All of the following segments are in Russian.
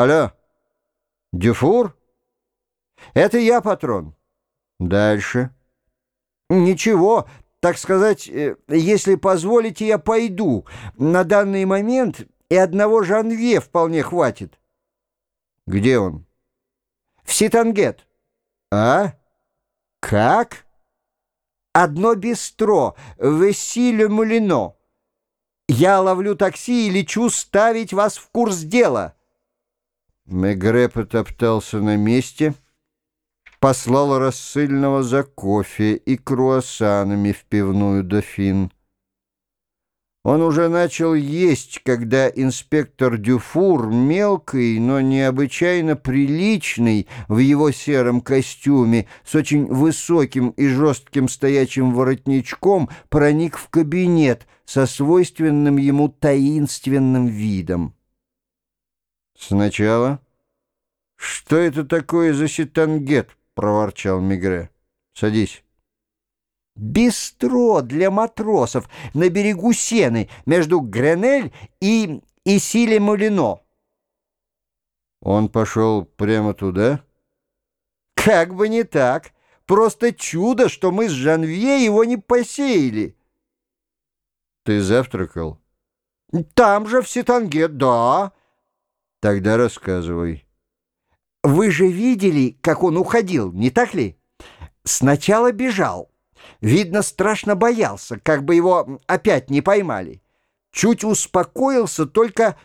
Алло, Дюфур? Это я, патрон. Дальше. Ничего, так сказать, э, если позволите, я пойду. На данный момент и одного жанвье вполне хватит. Где он? В Ситангет. А? Как? Одно бистро в Эссиле-Мулино. Я ловлю такси и лечу ставить вас в курс дела. Мегре потоптался на месте, послал рассыльного за кофе и круассанами в пивную «Дофин». Он уже начал есть, когда инспектор Дюфур, мелкий, но необычайно приличный в его сером костюме, с очень высоким и жестким стоячим воротничком, проник в кабинет со свойственным ему таинственным видом. «Сначала? Что это такое за ситангет?» — проворчал Мигре. «Садись». Бистро для матросов на берегу Сены между Гренель и Исиле-Мулино. Он пошел прямо туда? Как бы не так. Просто чудо, что мы с Жанвье его не посеяли. Ты завтракал? Там же, в Ситанге, да. Тогда рассказывай. Вы же видели, как он уходил, не так ли? Сначала бежал. Видно, страшно боялся, как бы его опять не поймали. Чуть успокоился только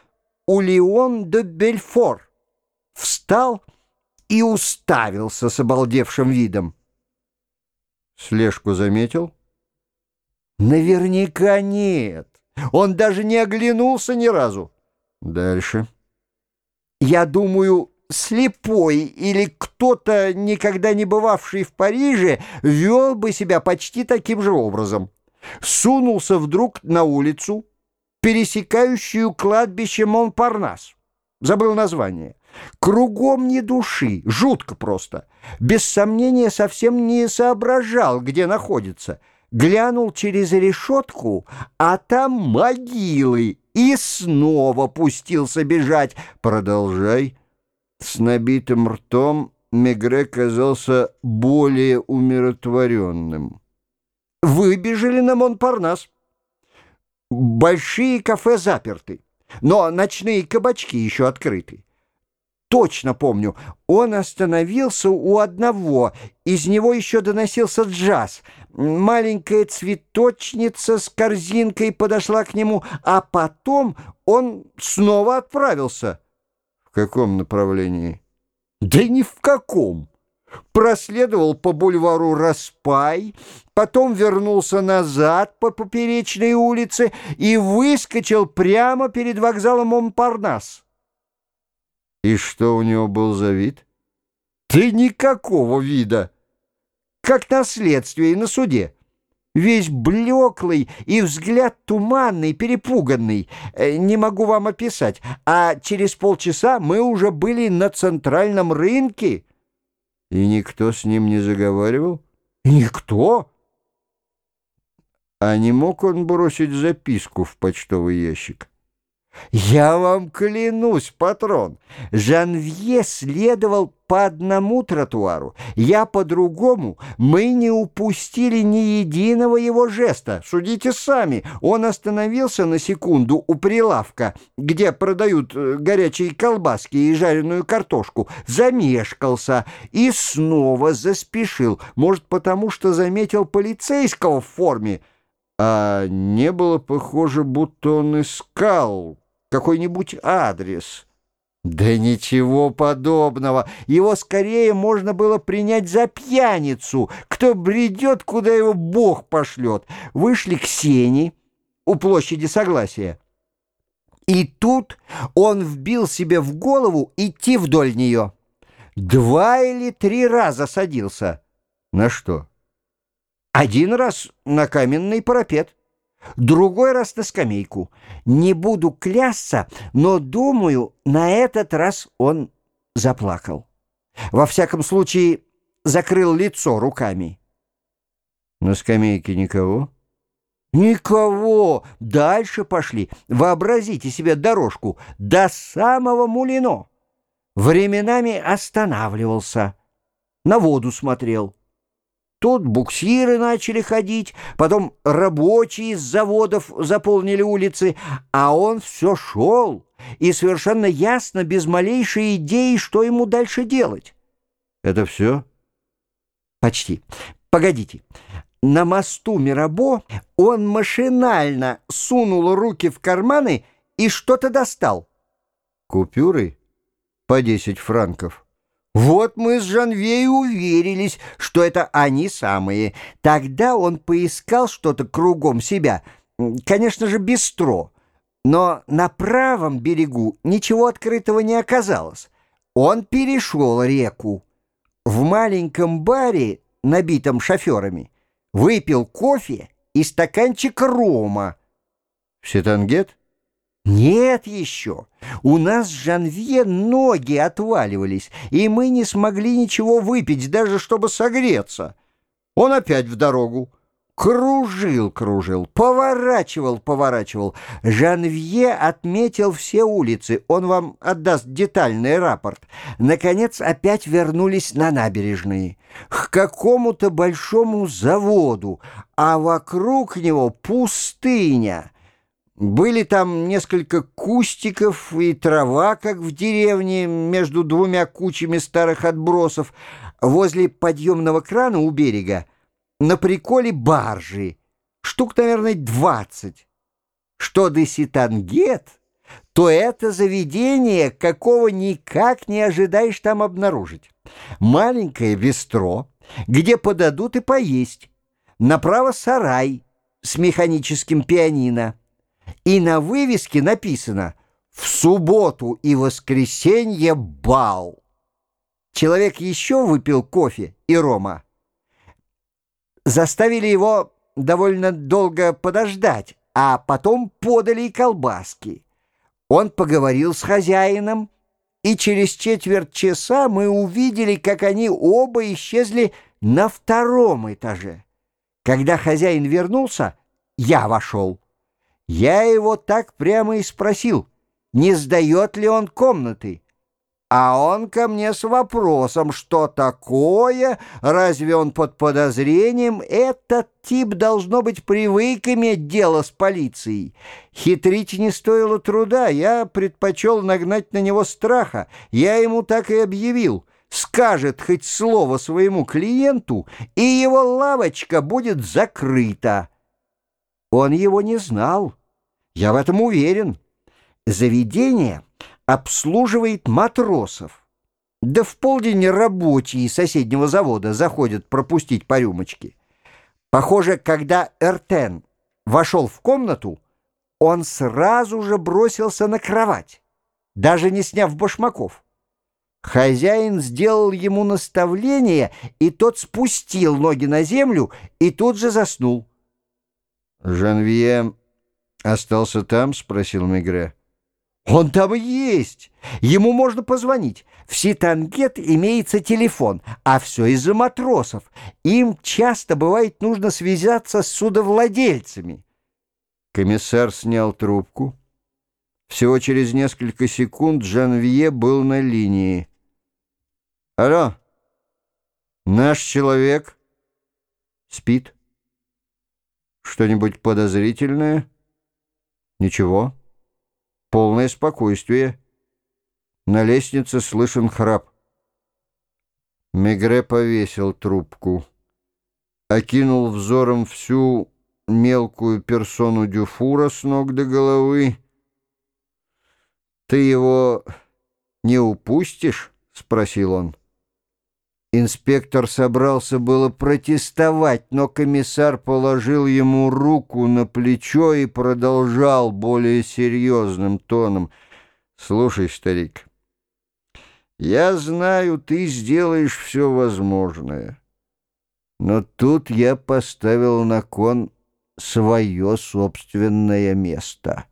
у Леон де Бельфор. Встал и уставился с обалдевшим видом. Слежку заметил? Наверняка нет. Он даже не оглянулся ни разу. Дальше. Я думаю, слепой или кто-то, никогда не бывавший в Париже, вел бы себя почти таким же образом. Сунулся вдруг на улицу, пересекающую кладбище Монпарнас. Забыл название. Кругом ни души, жутко просто. Без сомнения совсем не соображал, где находится. Глянул через решетку, а там могилы, и снова пустился бежать. Продолжай. С набитым ртом Мегре казался более умиротворенным. Выбежали на Монпарнас. Большие кафе заперты, но ночные кабачки еще открыты. Точно помню, он остановился у одного, из него еще доносился джаз. Маленькая цветочница с корзинкой подошла к нему, а потом он снова отправился — каком направлении? Да ни в каком. Проследовал по бульвару Распай, потом вернулся назад по поперечной улице и выскочил прямо перед вокзалом Монпарнас. И что у него был за вид? Да никакого вида. Как на следствии на суде весь блеклый и взгляд туманный, перепуганный. Э, не могу вам описать. А через полчаса мы уже были на центральном рынке. И никто с ним не заговаривал? Никто. А не мог он бросить записку в почтовый ящик? Я вам клянусь, патрон, Жанвье следовал по одному тротуару, я по другому. Мы не упустили ни единого его жеста. Судите сами. Он остановился на секунду у прилавка, где продают э, горячие колбаски и жареную картошку, замешкался и снова заспешил. Может, потому что заметил полицейского в форме. А не было похоже, будто он искал какой-нибудь адрес. Да ничего подобного. Его скорее можно было принять за пьяницу, кто бредет, куда его Бог пошлет. Вышли к Сене у площади Согласия. И тут он вбил себе в голову идти вдоль нее. Два или три раза садился. На что? Один раз на каменный парапет другой раз на скамейку. Не буду клясться, но, думаю, на этот раз он заплакал. Во всяком случае, закрыл лицо руками. На скамейке никого? Никого! Дальше пошли. Вообразите себе дорожку до самого Мулино. временами останавливался, на воду смотрел. Тут буксиры начали ходить, потом рабочие из заводов заполнили улицы, а он все шел, и совершенно ясно, без малейшей идеи, что ему дальше делать. Это все? Почти. Погодите. На мосту Мирабо он машинально сунул руки в карманы и что-то достал. Купюры? По десять франков. Вот мы с Жанвей уверились, что это они самые. Тогда он поискал что-то кругом себя. Конечно же, бистро. Но на правом берегу ничего открытого не оказалось. Он перешел реку. В маленьком баре, набитом шоферами, выпил кофе и стаканчик рома. Сетангет? «Нет еще. У нас с Жанвье ноги отваливались, и мы не смогли ничего выпить, даже чтобы согреться. Он опять в дорогу. Кружил, кружил, поворачивал, поворачивал. Жанвье отметил все улицы. Он вам отдаст детальный рапорт. Наконец опять вернулись на набережные. К какому-то большому заводу, а вокруг него пустыня». Были там несколько кустиков и трава, как в деревне, между двумя кучами старых отбросов. Возле подъемного крана у берега на приколе баржи, штук, наверное, двадцать. Что до Ситангет, то это заведение, какого никак не ожидаешь там обнаружить. Маленькое бистро, где подадут и поесть. Направо сарай с механическим пианино и на вывеске написано «В субботу и воскресенье бал». Человек еще выпил кофе и рома. Заставили его довольно долго подождать, а потом подали и колбаски. Он поговорил с хозяином, и через четверть часа мы увидели, как они оба исчезли на втором этаже. Когда хозяин вернулся, я вошел. Я его так прямо и спросил, не сдает ли он комнаты. А он ко мне с вопросом, что такое, разве он под подозрением? Этот тип, должно быть, привык иметь дело с полицией. Хитрить не стоило труда, я предпочел нагнать на него страха. Я ему так и объявил. Скажет хоть слово своему клиенту, и его лавочка будет закрыта. Он его не знал. Я в этом уверен. Заведение обслуживает матросов. Да в полдень рабочие соседнего завода заходят пропустить по рюмочке. Похоже, когда Эртен вошел в комнату, он сразу же бросился на кровать, даже не сняв башмаков. Хозяин сделал ему наставление, и тот спустил ноги на землю и тут же заснул. «Жанвье остался там?» — спросил Мегре. «Он там есть. Ему можно позвонить. В Ситангет имеется телефон, а все из-за матросов. Им часто бывает нужно связаться с судовладельцами». Комиссар снял трубку. Всего через несколько секунд Жанвье был на линии. «Алло, наш человек спит?» Что-нибудь подозрительное? Ничего. Полное спокойствие. На лестнице слышен храп. Мегре повесил трубку. Окинул взором всю мелкую персону Дюфура с ног до головы. «Ты его не упустишь?» — спросил он. Инспектор собрался было протестовать, но комиссар положил ему руку на плечо и продолжал более серьезным тоном. «Слушай, старик, я знаю, ты сделаешь все возможное, но тут я поставил на кон свое собственное место.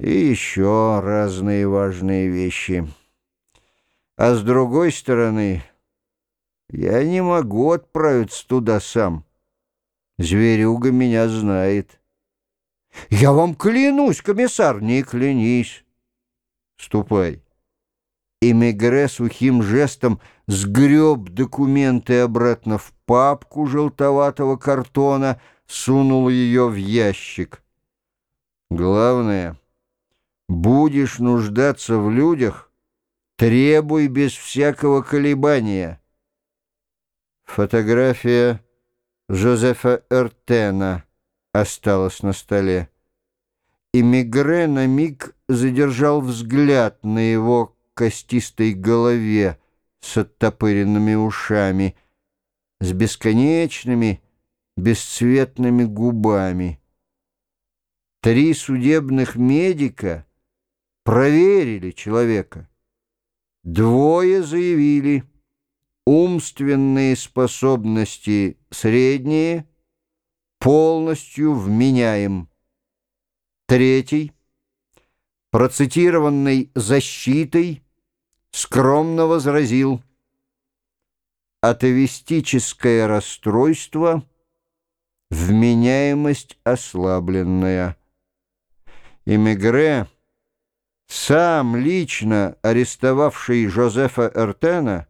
И еще разные важные вещи». А с другой стороны, я не могу отправиться туда сам. Зверюга меня знает. Я вам клянусь, комиссар, не клянись. Ступай. и Мегре сухим жестом сгреб документы обратно в папку желтоватого картона, сунул ее в ящик. Главное, будешь нуждаться в людях, требуй без всякого колебания. Фотография Жозефа Эртена осталась на столе. И Мегре на миг задержал взгляд на его костистой голове с оттопыренными ушами, с бесконечными бесцветными губами. Три судебных медика проверили человека. Двое заявили умственные способности средние, полностью вменяем. Третий, процитированный защитой, скромно возразил «Атовистическое расстройство, вменяемость ослабленная». И Мегре, сам лично арестовавший Жозефа Эртена,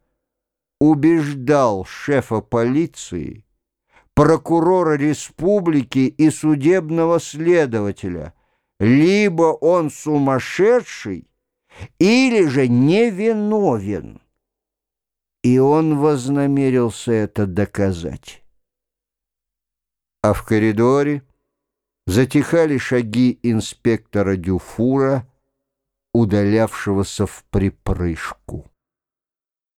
убеждал шефа полиции, прокурора республики и судебного следователя, либо он сумасшедший, или же невиновен. И он вознамерился это доказать. А в коридоре затихали шаги инспектора Дюфура, удалявшегося в припрыжку.